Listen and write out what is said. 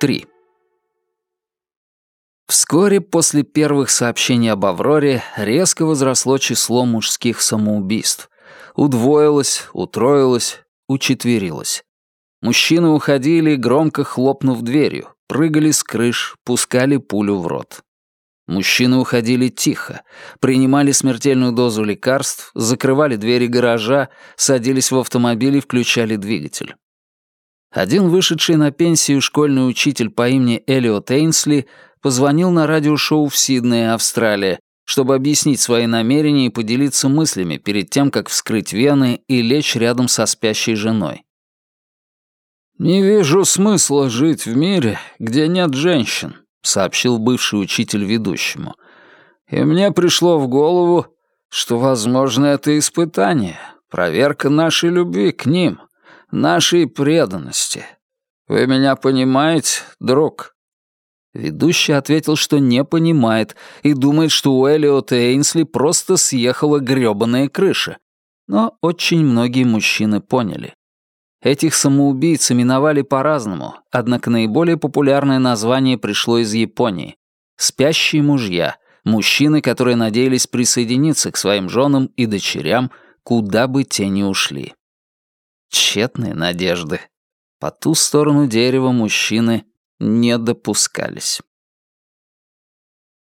3. Вскоре после первых сообщений об Авроре резко возросло число мужских самоубийств. Удвоилось, утроилось, учетверилось. Мужчины уходили, громко хлопнув дверью, прыгали с крыш, пускали пулю в рот. Мужчины уходили тихо, принимали смертельную дозу лекарств, закрывали двери гаража, садились в автомобиль и включали двигатель. Один вышедший на пенсию школьный учитель по имени Элиот Эйнсли позвонил на радиошоу в Сиднее, Австралия, чтобы объяснить свои намерения и поделиться мыслями перед тем, как вскрыть вены и лечь рядом со спящей женой. «Не вижу смысла жить в мире, где нет женщин», — сообщил бывший учитель ведущему. «И мне пришло в голову, что, возможно, это испытание, проверка нашей любви к ним, нашей преданности. Вы меня понимаете, друг?» Ведущий ответил, что не понимает и думает, что у Эллиота Эйнсли просто съехала грёбаная крыша. Но очень многие мужчины поняли. Этих самоубийц именовали по-разному, однако наиболее популярное название пришло из Японии. «Спящие мужья», мужчины, которые надеялись присоединиться к своим женам и дочерям, куда бы те ни ушли. Тщетные надежды. По ту сторону дерева мужчины не допускались.